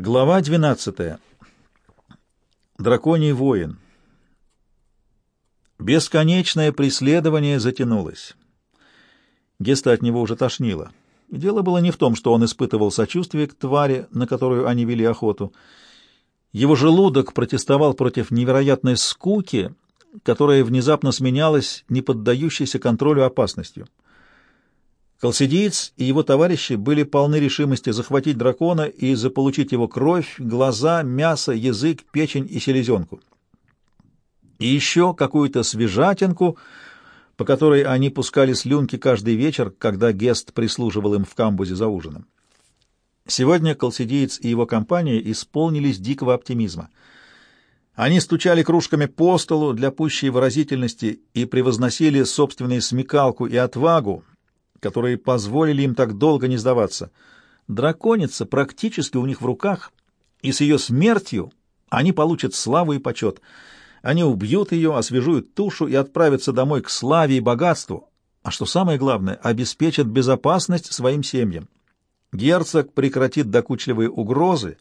Глава 12. Драконий воин. Бесконечное преследование затянулось. Геста от него уже тошнило. Дело было не в том, что он испытывал сочувствие к твари, на которую они вели охоту. Его желудок протестовал против невероятной скуки, которая внезапно сменялась неподдающейся контролю опасностью. Колсидиец и его товарищи были полны решимости захватить дракона и заполучить его кровь, глаза, мясо, язык, печень и селезенку. И еще какую-то свежатинку, по которой они пускали слюнки каждый вечер, когда Гест прислуживал им в камбузе за ужином. Сегодня Колсидиец и его компания исполнились дикого оптимизма. Они стучали кружками по столу для пущей выразительности и превозносили собственную смекалку и отвагу, которые позволили им так долго не сдаваться. Драконица практически у них в руках, и с ее смертью они получат славу и почет. Они убьют ее, освежуют тушу и отправятся домой к славе и богатству, а что самое главное, обеспечат безопасность своим семьям. Герцог прекратит докучливые угрозы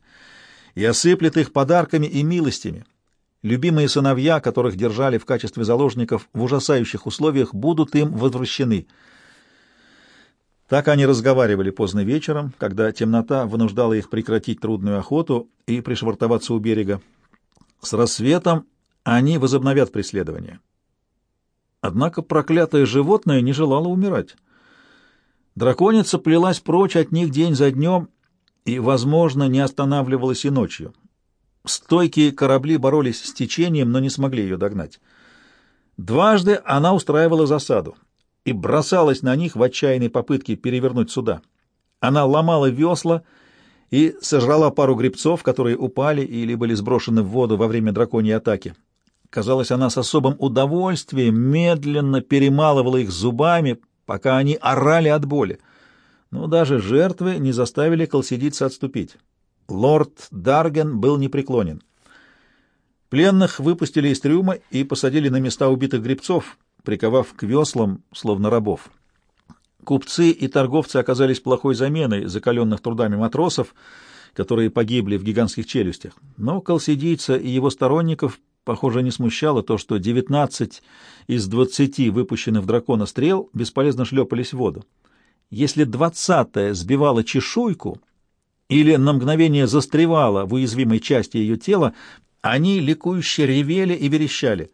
и осыплет их подарками и милостями. Любимые сыновья, которых держали в качестве заложников в ужасающих условиях, будут им возвращены — так они разговаривали поздно вечером, когда темнота вынуждала их прекратить трудную охоту и пришвартоваться у берега. С рассветом они возобновят преследование. Однако проклятое животное не желало умирать. Драконица плелась прочь от них день за днем и, возможно, не останавливалась и ночью. Стойкие корабли боролись с течением, но не смогли ее догнать. Дважды она устраивала засаду и бросалась на них в отчаянной попытке перевернуть суда. Она ломала весла и сожрала пару грибцов, которые упали или были сброшены в воду во время драконьей атаки. Казалось, она с особым удовольствием медленно перемалывала их зубами, пока они орали от боли. Но даже жертвы не заставили колсидийца отступить. Лорд Дарген был непреклонен. Пленных выпустили из трюма и посадили на места убитых грибцов, приковав к веслам, словно рабов. Купцы и торговцы оказались плохой заменой закаленных трудами матросов, которые погибли в гигантских челюстях. Но колсидийца и его сторонников, похоже, не смущало то, что 19 из 20 выпущенных в дракона стрел бесполезно шлепались в воду. Если двадцатая сбивала чешуйку или на мгновение застревала в уязвимой части ее тела, они ликующе ревели и верещали.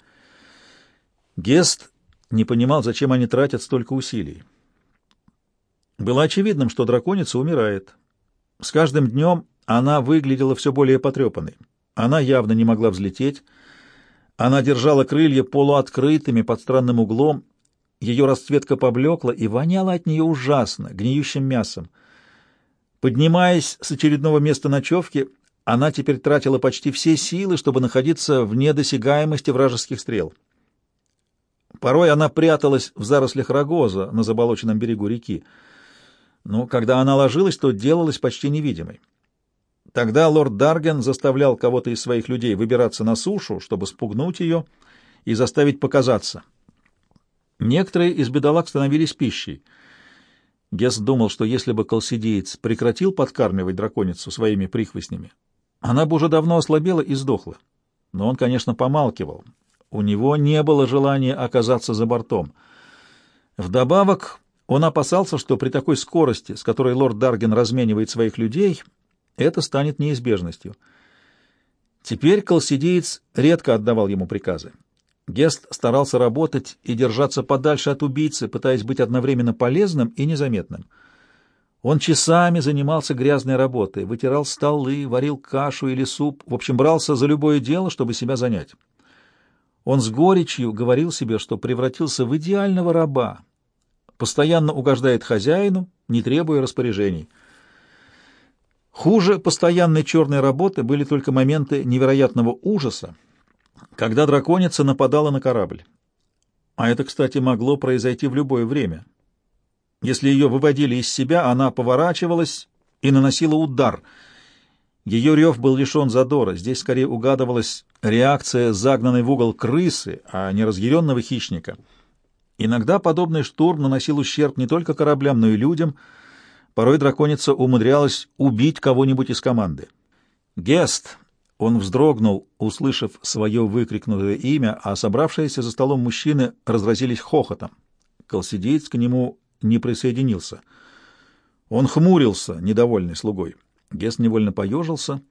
Гест не понимал, зачем они тратят столько усилий. Было очевидным, что драконица умирает. С каждым днем она выглядела все более потрепанной. Она явно не могла взлететь. Она держала крылья полуоткрытыми под странным углом. Ее расцветка поблекла и воняла от нее ужасно, гниющим мясом. Поднимаясь с очередного места ночевки, она теперь тратила почти все силы, чтобы находиться в недосягаемости вражеских стрел. Порой она пряталась в зарослях рогоза на заболоченном берегу реки, но когда она ложилась, то делалась почти невидимой. Тогда лорд Дарген заставлял кого-то из своих людей выбираться на сушу, чтобы спугнуть ее и заставить показаться. Некоторые из бедолаг становились пищей. Гес думал, что если бы колсидеец прекратил подкармливать драконицу своими прихвостнями, она бы уже давно ослабела и сдохла. Но он, конечно, помалкивал, у него не было желания оказаться за бортом. Вдобавок, он опасался, что при такой скорости, с которой лорд Дарген разменивает своих людей, это станет неизбежностью. Теперь колсидеец редко отдавал ему приказы. Гест старался работать и держаться подальше от убийцы, пытаясь быть одновременно полезным и незаметным. Он часами занимался грязной работой, вытирал столы, варил кашу или суп, в общем, брался за любое дело, чтобы себя занять. Он с горечью говорил себе, что превратился в идеального раба, постоянно угождает хозяину, не требуя распоряжений. Хуже постоянной черной работы были только моменты невероятного ужаса, когда драконица нападала на корабль. А это, кстати, могло произойти в любое время. Если ее выводили из себя, она поворачивалась и наносила удар — ее рев был лишен задора, здесь скорее угадывалась реакция загнанной в угол крысы, а не разъяренного хищника. Иногда подобный штурм наносил ущерб не только кораблям, но и людям. Порой драконица умудрялась убить кого-нибудь из команды. «Гест!» Он вздрогнул, услышав свое выкрикнутое имя, а собравшиеся за столом мужчины разразились хохотом. Колсидеец к нему не присоединился. Он хмурился, недовольный слугой. Гест невольно поежился.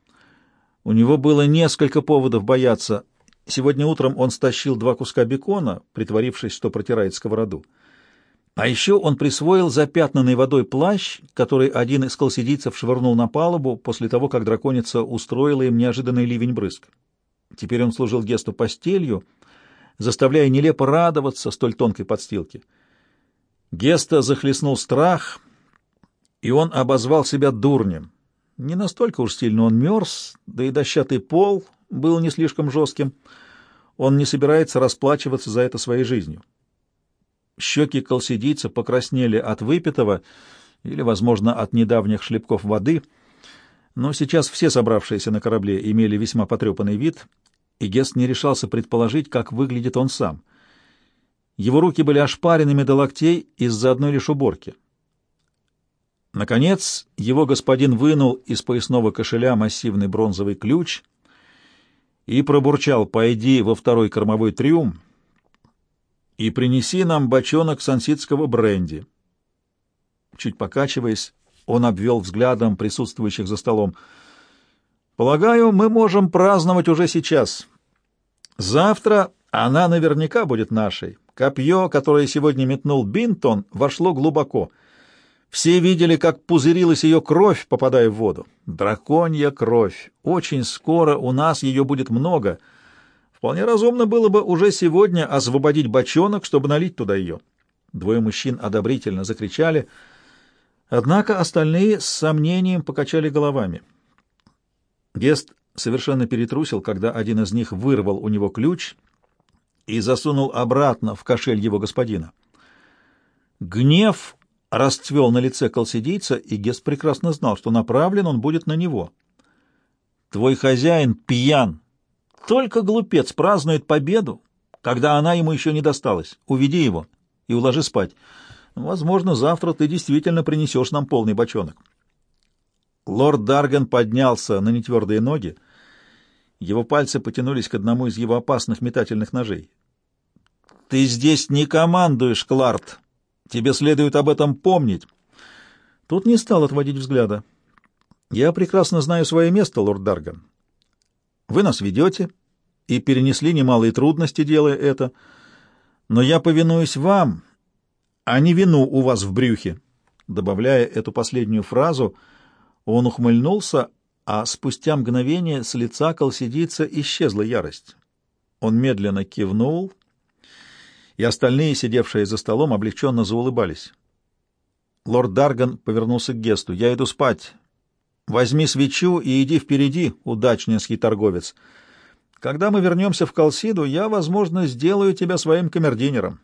У него было несколько поводов бояться. Сегодня утром он стащил два куска бекона, притворившись, что протирает сковороду. А еще он присвоил запятнанный водой плащ, который один из колсидийцев швырнул на палубу после того, как драконица устроила им неожиданный ливень-брызг. Теперь он служил Гесту постелью, заставляя нелепо радоваться столь тонкой подстилке. Геста захлестнул страх, и он обозвал себя дурнем. Не настолько уж сильно он мерз, да и дощатый пол был не слишком жестким. Он не собирается расплачиваться за это своей жизнью. Щеки колсидийца покраснели от выпитого или, возможно, от недавних шлепков воды, но сейчас все собравшиеся на корабле имели весьма потрепанный вид, и Гест не решался предположить, как выглядит он сам. Его руки были ошпаренными до локтей из-за одной лишь уборки. Наконец, его господин вынул из поясного кошеля массивный бронзовый ключ и пробурчал «Пойди во второй кормовой трюм», и принеси нам бочонок сансидского бренди. Чуть покачиваясь, он обвел взглядом присутствующих за столом. Полагаю, мы можем праздновать уже сейчас. Завтра она наверняка будет нашей. Копье, которое сегодня метнул Бинтон, вошло глубоко. Все видели, как пузырилась ее кровь, попадая в воду. Драконья кровь. Очень скоро у нас ее будет много — Вполне разумно было бы уже сегодня освободить бочонок, чтобы налить туда ее. Двое мужчин одобрительно закричали, однако остальные с сомнением покачали головами. Гест совершенно перетрусил, когда один из них вырвал у него ключ и засунул обратно в кошель его господина. Гнев расцвел на лице колсидийца, и Гест прекрасно знал, что направлен он будет на него. «Твой хозяин пьян!» Только глупец празднует победу, когда она ему еще не досталась. Уведи его и уложи спать. Возможно, завтра ты действительно принесешь нам полный бочонок. Лорд Дарган поднялся на нетвердые ноги. Его пальцы потянулись к одному из его опасных метательных ножей. «Ты здесь не командуешь, Кларт. Тебе следует об этом помнить». Тут не стал отводить взгляда. «Я прекрасно знаю свое место, лорд Дарган. Вы нас ведете и перенесли немалые трудности, делая это, но я повинуюсь вам, а не вину у вас в брюхе». Добавляя эту последнюю фразу, он ухмыльнулся, а спустя мгновение с лица колсидийца исчезла ярость. Он медленно кивнул, и остальные, сидевшие за столом, облегченно заулыбались. Лорд Дарган повернулся к Гесту. «Я иду спать. Возьми свечу и иди впереди, удачнинский торговец. Когда мы вернемся в Колсиду, я, возможно, сделаю тебя своим камердинером.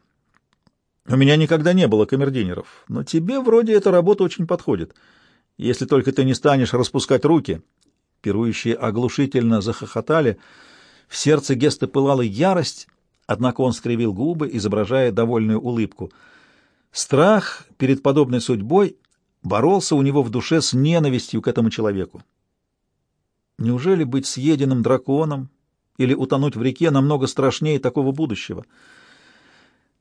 У меня никогда не было камердинеров, но тебе вроде эта работа очень подходит, если только ты не станешь распускать руки». Пирующие оглушительно захохотали. В сердце Геста пылала ярость, однако он скривил губы, изображая довольную улыбку. Страх перед подобной судьбой боролся у него в душе с ненавистью к этому человеку. Неужели быть съеденным драконом или утонуть в реке намного страшнее такого будущего?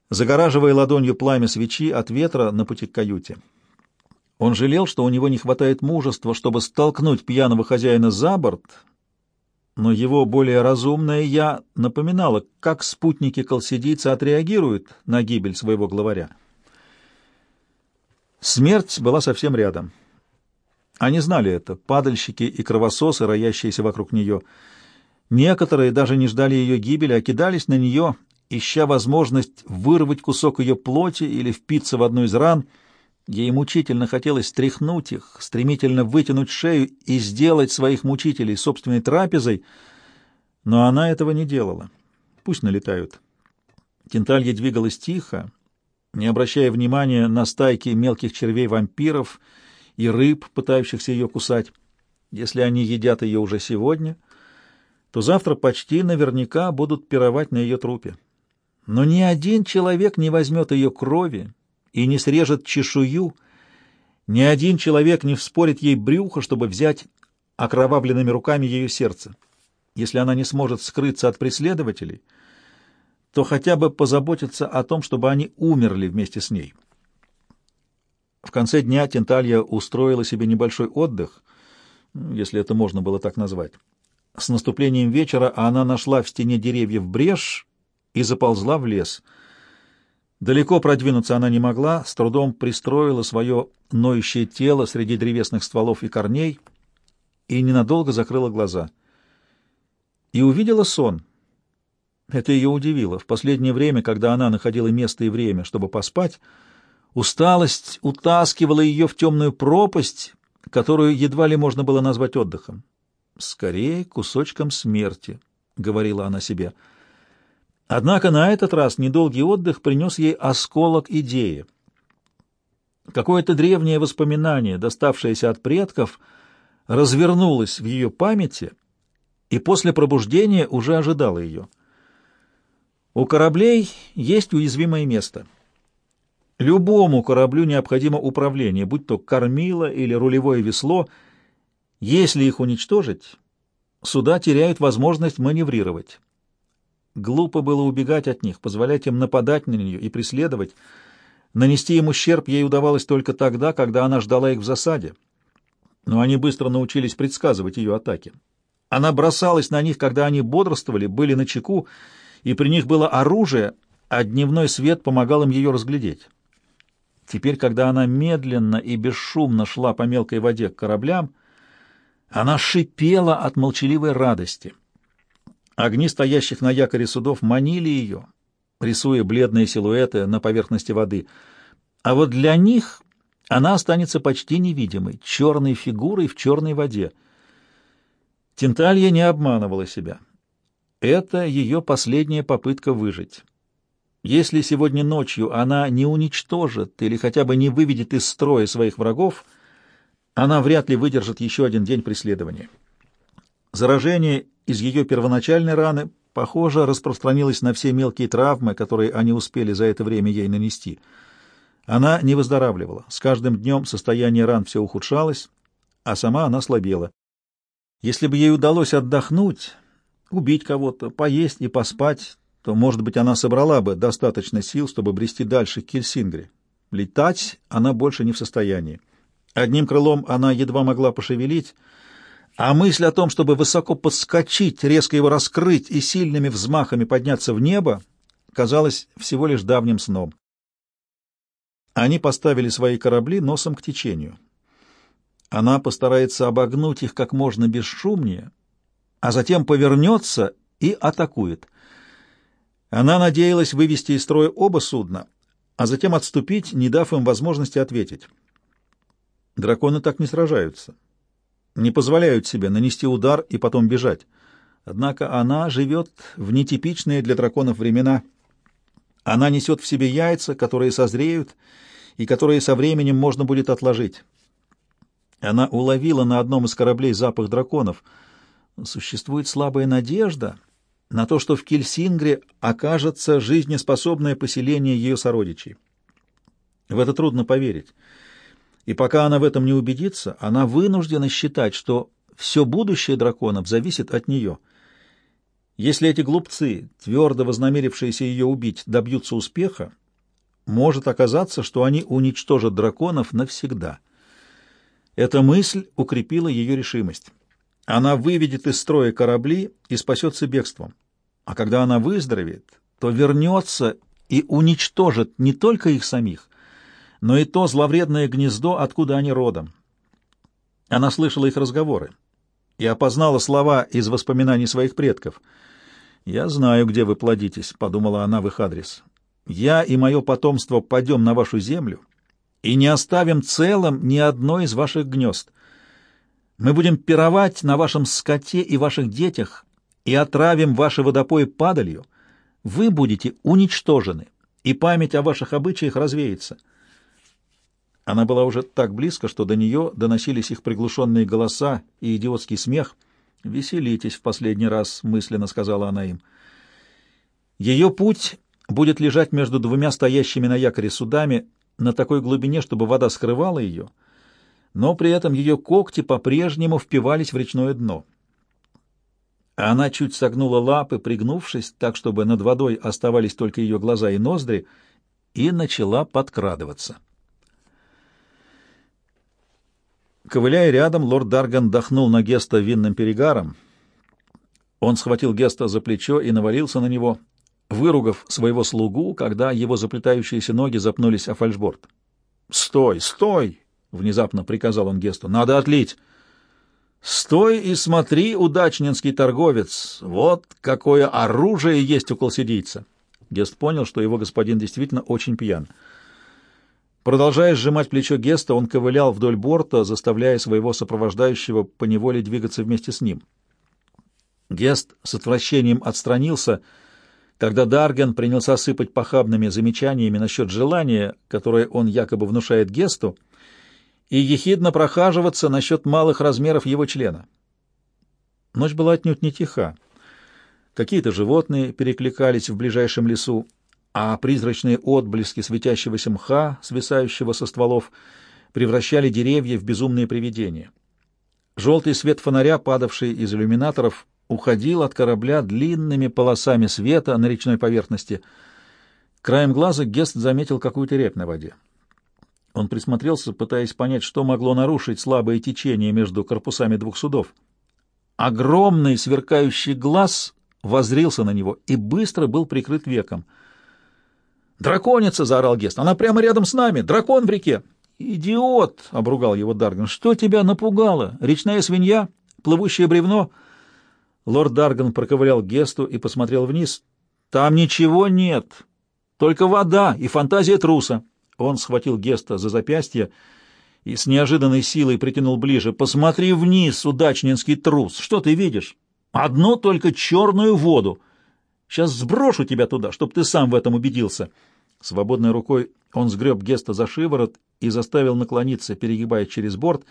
Загораживая ладонью пламя свечи от ветра на пути к каюте, он жалел, что у него не хватает мужества, чтобы столкнуть пьяного хозяина за борт, но его более разумное «я» напоминало, как спутники колсидийца отреагируют на гибель своего главаря. Смерть была совсем рядом. Они знали это, падальщики и кровососы, роящиеся вокруг нее. Некоторые даже не ждали ее гибели, а кидались на нее, ища возможность вырвать кусок ее плоти или впиться в одну из ран. Ей мучительно хотелось стряхнуть их, стремительно вытянуть шею и сделать своих мучителей собственной трапезой, но она этого не делала. Пусть налетают. Тенталья двигалась тихо, не обращая внимания на стайки мелких червей-вампиров и рыб, пытающихся ее кусать. Если они едят ее уже сегодня, то завтра почти наверняка будут пировать на ее трупе. Но ни один человек не возьмет ее крови и не срежет чешую, ни один человек не вспорит ей брюхо, чтобы взять окровавленными руками ее сердце. Если она не сможет скрыться от преследователей, то хотя бы позаботиться о том, чтобы они умерли вместе с ней. В конце дня Тенталья устроила себе небольшой отдых, если это можно было так назвать. С наступлением вечера она нашла в стене деревьев брешь и заползла в лес. Далеко продвинуться она не могла, с трудом пристроила свое ноющее тело среди древесных стволов и корней и ненадолго закрыла глаза. И увидела сон. Это ее удивило. В последнее время, когда она находила место и время, чтобы поспать, усталость утаскивала ее в темную пропасть, которую едва ли можно было назвать отдыхом. «Скорее кусочком смерти», — говорила она себе. Однако на этот раз недолгий отдых принес ей осколок идеи. Какое-то древнее воспоминание, доставшееся от предков, развернулось в ее памяти и после пробуждения уже ожидало ее. У кораблей есть уязвимое место. Любому кораблю необходимо управление, будь то кормило или рулевое весло. Если их уничтожить, суда теряют возможность маневрировать. Глупо было убегать от них, позволять им нападать на нее и преследовать. Нанести им ущерб ей удавалось только тогда, когда она ждала их в засаде. Но они быстро научились предсказывать ее атаки. Она бросалась на них, когда они бодрствовали, были на чеку, и при них было оружие, а дневной свет помогал им ее разглядеть. Теперь, когда она медленно и бесшумно шла по мелкой воде к кораблям, она шипела от молчаливой радости — Огни стоящих на якоре судов манили ее, рисуя бледные силуэты на поверхности воды. А вот для них она останется почти невидимой, черной фигурой в черной воде. Тенталья не обманывала себя. Это ее последняя попытка выжить. Если сегодня ночью она не уничтожит или хотя бы не выведет из строя своих врагов, она вряд ли выдержит еще один день преследования. Заражение из ее первоначальной раны, похоже, распространилось на все мелкие травмы, которые они успели за это время ей нанести. Она не выздоравливала. С каждым днем состояние ран все ухудшалось, а сама она слабела. Если бы ей удалось отдохнуть, убить кого-то, поесть и поспать, то, может быть, она собрала бы достаточно сил, чтобы брести дальше к Кельсингре. Летать она больше не в состоянии. Одним крылом она едва могла пошевелить, а мысль о том, чтобы высоко подскочить, резко его раскрыть и сильными взмахами подняться в небо, казалась всего лишь давним сном. Они поставили свои корабли носом к течению. Она постарается обогнуть их как можно бесшумнее, а затем повернется и атакует. Она надеялась вывести из строя оба судна, а затем отступить, не дав им возможности ответить. Драконы так не сражаются не позволяют себе нанести удар и потом бежать. Однако она живет в нетипичные для драконов времена. Она несет в себе яйца, которые созреют и которые со временем можно будет отложить. Она уловила на одном из кораблей запах драконов. Существует слабая надежда на то, что в Кельсингре окажется жизнеспособное поселение ее сородичей. В это трудно поверить. И пока она в этом не убедится, она вынуждена считать, что все будущее драконов зависит от нее. Если эти глупцы, твердо вознамерившиеся ее убить, добьются успеха, может оказаться, что они уничтожат драконов навсегда. Эта мысль укрепила ее решимость. Она выведет из строя корабли и спасется бегством. А когда она выздоровеет, то вернется и уничтожит не только их самих, но и то зловредное гнездо, откуда они родом. Она слышала их разговоры и опознала слова из воспоминаний своих предков. «Я знаю, где вы плодитесь», — подумала она в их адрес. «Я и мое потомство пойдем на вашу землю и не оставим целым ни одно из ваших гнезд. Мы будем пировать на вашем скоте и ваших детях и отравим ваши водопои падалью. Вы будете уничтожены, и память о ваших обычаях развеется». Она была уже так близко, что до нее доносились их приглушенные голоса и идиотский смех. «Веселитесь в последний раз», — мысленно сказала она им. Ее путь будет лежать между двумя стоящими на якоре судами на такой глубине, чтобы вода скрывала ее, но при этом ее когти по-прежнему впивались в речное дно. Она чуть согнула лапы, пригнувшись так, чтобы над водой оставались только ее глаза и ноздри, и начала подкрадываться. Ковыляя рядом, лорд Дарган дохнул на Геста винным перегаром. Он схватил Геста за плечо и навалился на него, выругав своего слугу, когда его заплетающиеся ноги запнулись о фальшборд. «Стой, стой!» — внезапно приказал он Гесту. «Надо отлить!» «Стой и смотри, удачнинский торговец! Вот какое оружие есть у колсидийца!» Гест понял, что его господин действительно очень пьян. Продолжая сжимать плечо Геста, он ковылял вдоль борта, заставляя своего сопровождающего поневоле двигаться вместе с ним. Гест с отвращением отстранился, когда Дарген принялся сыпать похабными замечаниями насчет желания, которое он якобы внушает Гесту, и ехидно прохаживаться насчет малых размеров его члена. Ночь была отнюдь не тиха. Какие-то животные перекликались в ближайшем лесу, а призрачные отблески светящегося мха, свисающего со стволов, превращали деревья в безумные привидения. Желтый свет фонаря, падавший из иллюминаторов, уходил от корабля длинными полосами света на речной поверхности. Краем глаза Гест заметил какую-то репь на воде. Он присмотрелся, пытаясь понять, что могло нарушить слабое течение между корпусами двух судов. Огромный сверкающий глаз возрился на него и быстро был прикрыт веком. «Драконица!» — заорал Гест. «Она прямо рядом с нами! Дракон в реке!» «Идиот!» — обругал его Дарган. «Что тебя напугало? Речная свинья? Плывущее бревно?» Лорд Дарган проковылял Гесту и посмотрел вниз. «Там ничего нет, только вода и фантазия труса». Он схватил Геста за запястье и с неожиданной силой притянул ближе. «Посмотри вниз, удачнинский трус! Что ты видишь? Одну только черную воду! Сейчас сброшу тебя туда, чтобы ты сам в этом убедился!» Свободной рукой он сгреб Геста за шиворот и заставил наклониться, перегибая через борт.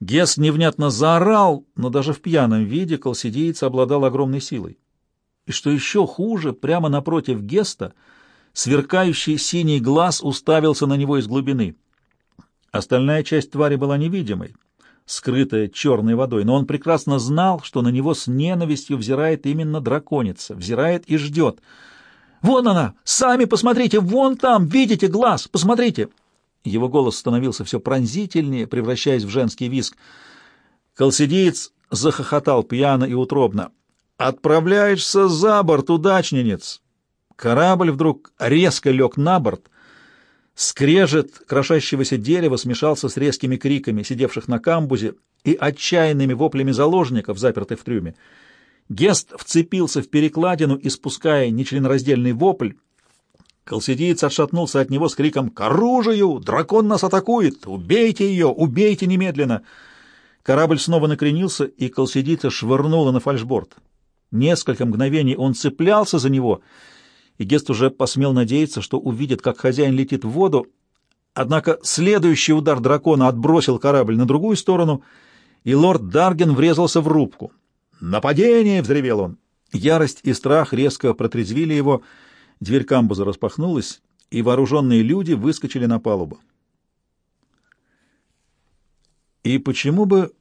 Гест невнятно заорал, но даже в пьяном виде колсидиец обладал огромной силой. И что еще хуже, прямо напротив Геста — Сверкающий синий глаз уставился на него из глубины. Остальная часть твари была невидимой, скрытая черной водой, но он прекрасно знал, что на него с ненавистью взирает именно драконица, взирает и ждет. «Вон она! Сами посмотрите! Вон там! Видите глаз? Посмотрите!» Его голос становился все пронзительнее, превращаясь в женский визг. Колсидиец захохотал пьяно и утробно. «Отправляешься за борт, удачненец! Корабль вдруг резко лег на борт. Скрежет крошащегося дерева смешался с резкими криками сидевших на камбузе и отчаянными воплями заложников, запертых в трюме. Гест вцепился в перекладину, испуская нечленораздельный вопль. Колсидиец отшатнулся от него с криком «К оружию! Дракон нас атакует! Убейте ее! Убейте немедленно!» Корабль снова накренился, и Колсидица швырнула на фальшборд. Несколько мгновений он цеплялся за него — и Гест уже посмел надеяться, что увидит, как хозяин летит в воду, однако следующий удар дракона отбросил корабль на другую сторону, и лорд Дарген врезался в рубку. «Нападение!» — взревел он. Ярость и страх резко протрезвили его, дверь камбуза распахнулась, и вооруженные люди выскочили на палубу. «И почему бы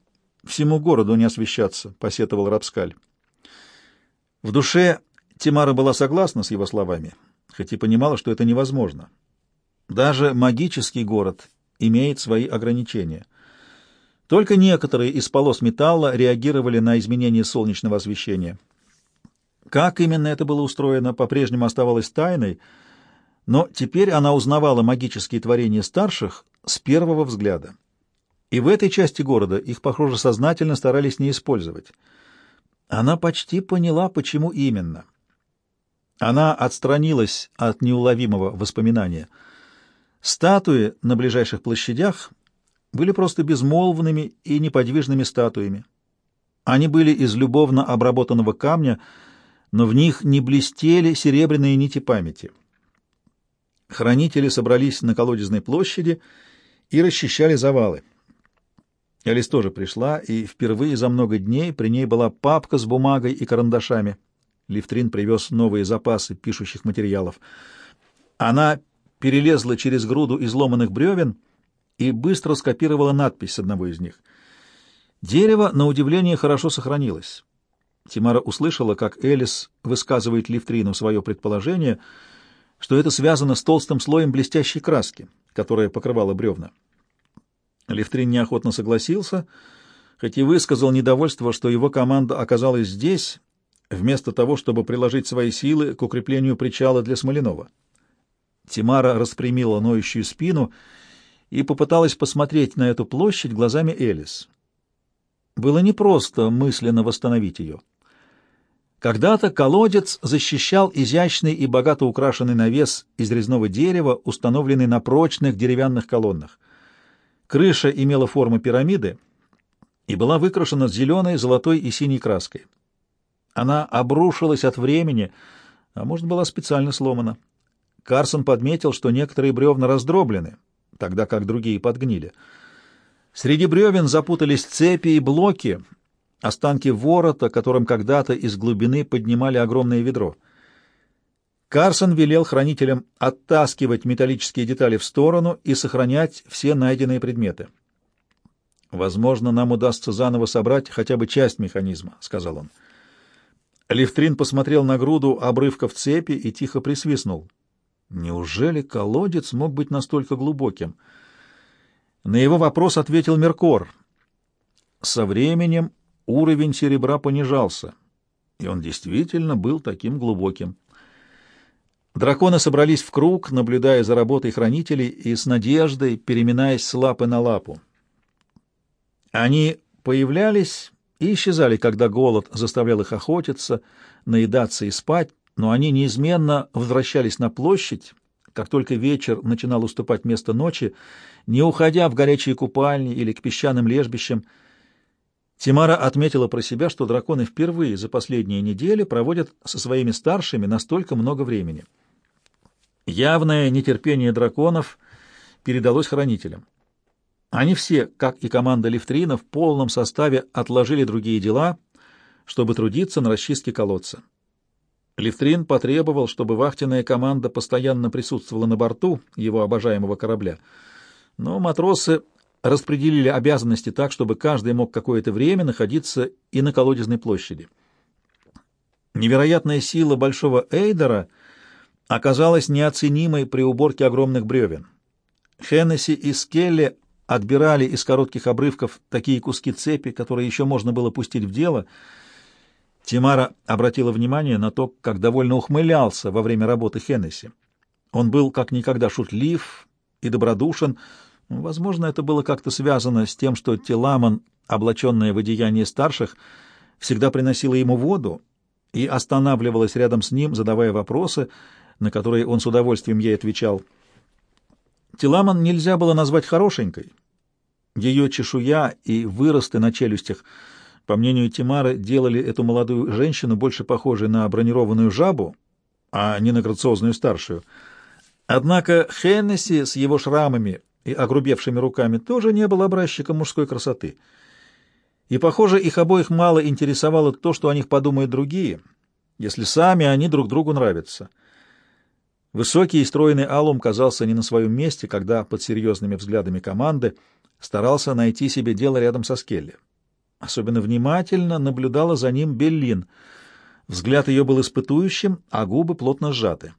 всему городу не освещаться?» — посетовал Рапскаль. В душе Тимара была согласна с его словами, хоть и понимала, что это невозможно. Даже магический город имеет свои ограничения. Только некоторые из полос металла реагировали на изменение солнечного освещения. Как именно это было устроено, по-прежнему оставалось тайной, но теперь она узнавала магические творения старших с первого взгляда. И в этой части города их, похоже, сознательно старались не использовать. Она почти поняла, почему именно. Она отстранилась от неуловимого воспоминания. Статуи на ближайших площадях были просто безмолвными и неподвижными статуями. Они были из любовно обработанного камня, но в них не блестели серебряные нити памяти. Хранители собрались на колодезной площади и расчищали завалы. Элис тоже пришла, и впервые за много дней при ней была папка с бумагой и карандашами — Лифтрин привез новые запасы пишущих материалов. Она перелезла через груду изломанных бревен и быстро скопировала надпись с одного из них. Дерево, на удивление, хорошо сохранилось. Тимара услышала, как Элис высказывает Лифтрину свое предположение, что это связано с толстым слоем блестящей краски, которая покрывала бревна. Лифтрин неохотно согласился, хоть и высказал недовольство, что его команда оказалась здесь, вместо того, чтобы приложить свои силы к укреплению причала для Смоленова. Тимара распрямила ноющую спину и попыталась посмотреть на эту площадь глазами Элис. Было непросто мысленно восстановить ее. Когда-то колодец защищал изящный и богато украшенный навес из резного дерева, установленный на прочных деревянных колоннах. Крыша имела форму пирамиды и была выкрашена зеленой, золотой и синей краской. Она обрушилась от времени, а может, была специально сломана. Карсон подметил, что некоторые бревна раздроблены, тогда как другие подгнили. Среди бревен запутались цепи и блоки, останки ворота, которым когда-то из глубины поднимали огромное ведро. Карсон велел хранителям оттаскивать металлические детали в сторону и сохранять все найденные предметы. «Возможно, нам удастся заново собрать хотя бы часть механизма», — сказал он. Левтрин посмотрел на груду обрывков цепи и тихо присвистнул. Неужели колодец мог быть настолько глубоким? На его вопрос ответил Меркор. Со временем уровень серебра понижался, и он действительно был таким глубоким. Драконы собрались в круг, наблюдая за работой хранителей и с надеждой, переминаясь с лапы на лапу. Они появлялись и исчезали, когда голод заставлял их охотиться, наедаться и спать, но они неизменно возвращались на площадь, как только вечер начинал уступать место ночи, не уходя в горячие купальни или к песчаным лежбищам. Тимара отметила про себя, что драконы впервые за последние недели проводят со своими старшими настолько много времени. Явное нетерпение драконов передалось хранителям. Они все, как и команда Лифтрина, в полном составе отложили другие дела, чтобы трудиться на расчистке колодца. Лифтрин потребовал, чтобы вахтенная команда постоянно присутствовала на борту его обожаемого корабля, но матросы распределили обязанности так, чтобы каждый мог какое-то время находиться и на колодезной площади. Невероятная сила большого Эйдера оказалась неоценимой при уборке огромных бревен. Хеннесси и Скелли отбирали из коротких обрывков такие куски цепи, которые еще можно было пустить в дело. Тимара обратила внимание на то, как довольно ухмылялся во время работы Хеннесси. Он был как никогда шутлив и добродушен. Возможно, это было как-то связано с тем, что Теламан, облаченная в одеяние старших, всегда приносила ему воду и останавливалась рядом с ним, задавая вопросы, на которые он с удовольствием ей отвечал. Теламан нельзя было назвать хорошенькой, ее чешуя и выросты на челюстях, по мнению Тимары, делали эту молодую женщину больше похожей на бронированную жабу, а не на грациозную старшую. Однако Хеннесси с его шрамами и огрубевшими руками тоже не был образчиком мужской красоты. И, похоже, их обоих мало интересовало то, что о них подумают другие, если сами они друг другу нравятся. Высокий и стройный Алум казался не на своем месте, когда под серьезными взглядами команды старался найти себе дело рядом со Скелли. Особенно внимательно наблюдала за ним Беллин. Взгляд ее был испытующим, а губы плотно сжаты.